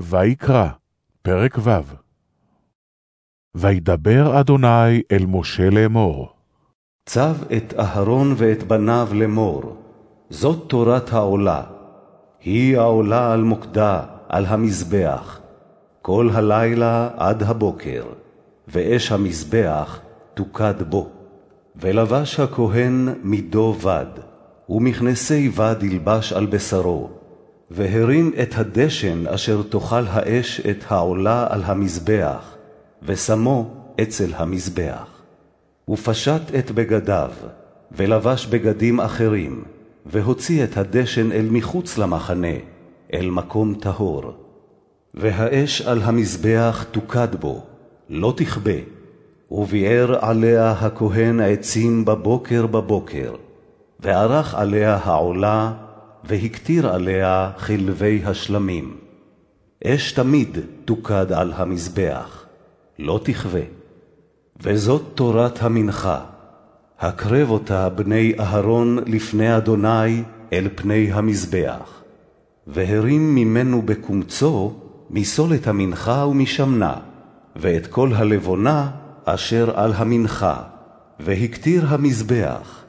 ויקרא, פרק ו' וידבר אדוני אל משה לאמור. צב את אהרון ואת בניו לאמור, זאת תורת העולה, היא העולה על מוקדה, על המזבח, כל הלילה עד הבוקר, ואש המזבח תוקד בו. ולבש הכהן מידו בד, ומכנסי בד ילבש על בשרו, והרים את הדשן אשר תאכל האש את העולה על המזבח, ושמו אצל המזבח. ופשט את בגדיו, ולבש בגדים אחרים, והוציא את הדשן אל מחוץ למחנה, אל מקום טהור. והאש על המזבח תוקד בו, לא תכבה, וביער עליה הכהן עצים בבוקר בבוקר, וערך עליה העולה, והקטיר עליה חלבי השלמים. אש תמיד תוקד על המזבח, לא תכבה. וזאת תורת המנחה, הקרב אותה בני אהרון לפני אדוני אל פני המזבח, והרים ממנו בקומצו מסולת המנחה ומשמנה, ואת כל הלבונה אשר על המנחה, והקטיר המזבח,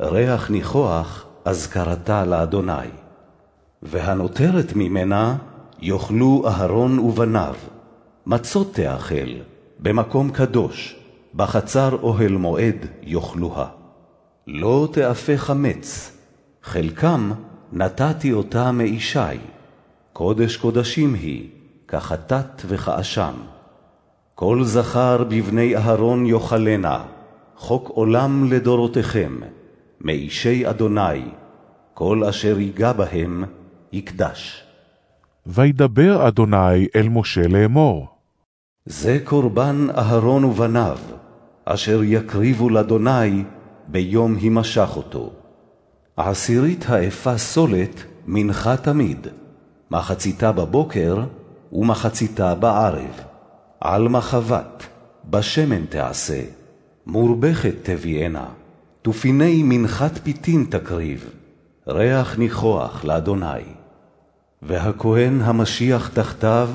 ריח ניחוח אזכרתה לאדוני. והנותרת ממנה יאכלו אהרון ובניו, מצות תאכל, במקום קדוש, בחצר אוהל מועד יאכלוה. לא תאפה חמץ, חלקם נתתי אותה מאישי, קודש קודשים היא, כחטאת וכאשם. כל זכר בבני אהרון יאכלנה, חוק עולם לדורותיכם, מאישי אדוני, כל אשר ייגע בהם יקדש. וידבר אדוני אל משה לאמור. זה קורבן אהרון ובניו, אשר יקריבו לאדוני ביום הימשך אותו. עשירית האפה סולת מנחה תמיד, מחציתה בבוקר ומחציתה בערב. על מחבת, בשמן תעשה, מורבכת תביאנה, תופיני מנחת פיתין תקריב, ריח ניחוח לאדוני. והכהן המשיח תחתיו,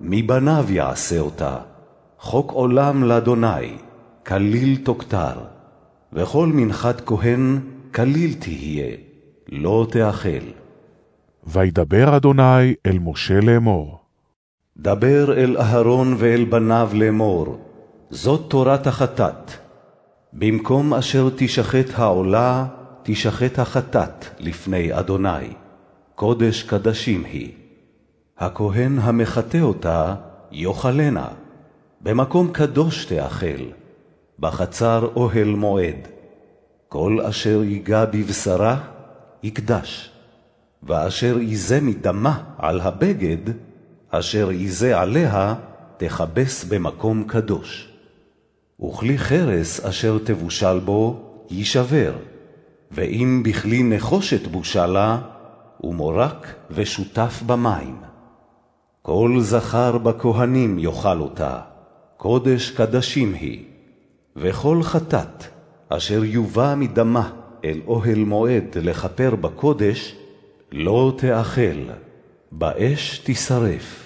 מבניו יעשה אותה, חוק עולם לאדוני, כליל תוכתר, וכל מנחת כהן כליל תהיה, לא תאכל. וידבר אדוני אל משה לאמור. דבר אל אהרון ואל בניו לאמור, זאת תורת החטאת. במקום אשר תשחט העולה, תשחט החטאת לפני אדוני. קודש קדשים היא. הכהן המחטא אותה, יאכלנה. במקום קדוש תאכל, בחצר אוהל מועד. כל אשר ייגע בבשרה, יקדש. ואשר יזה מדמה על הבגד, אשר יזה עליה, תכבס במקום קדוש. וכלי חרס אשר תבושל בו, יישבר, ואם בכלי נחושת בושלה, ומורק ושותף במים. כל זכר בכהנים יאכל אותה, קודש קדשים היא, וכל חטאת אשר יובא מדמה אל אוהל מועד לכפר בקודש, לא תאכל, באש תשרף.